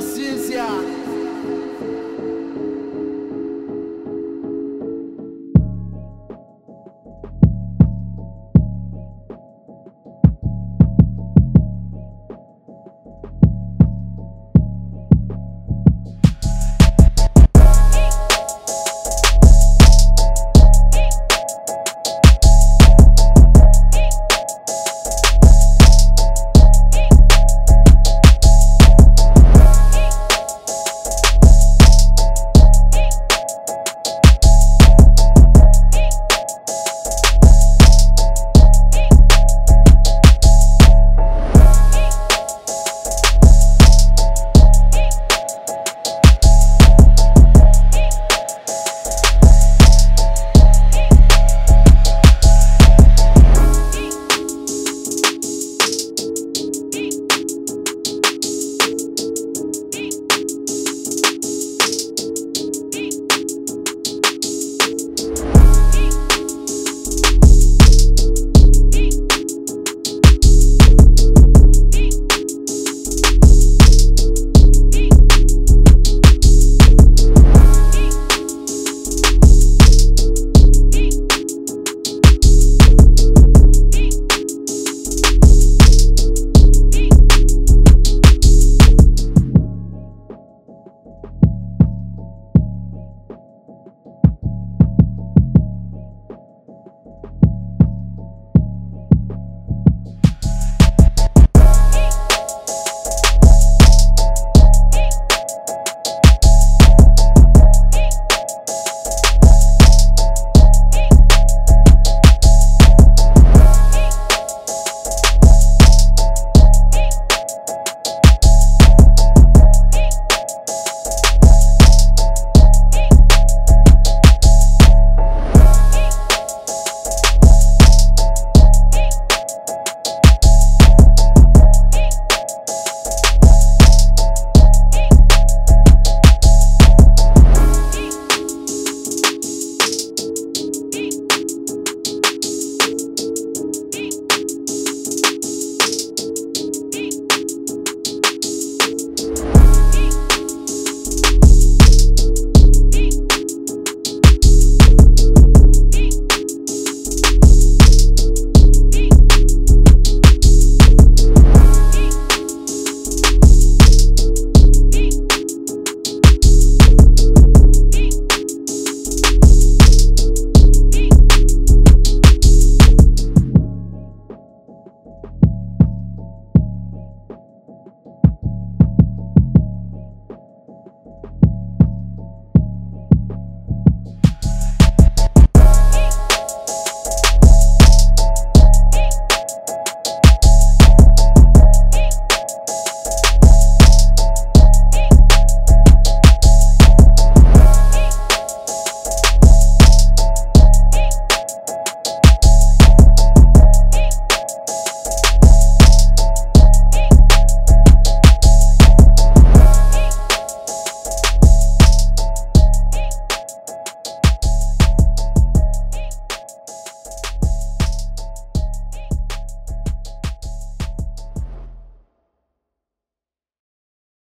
Cínzia.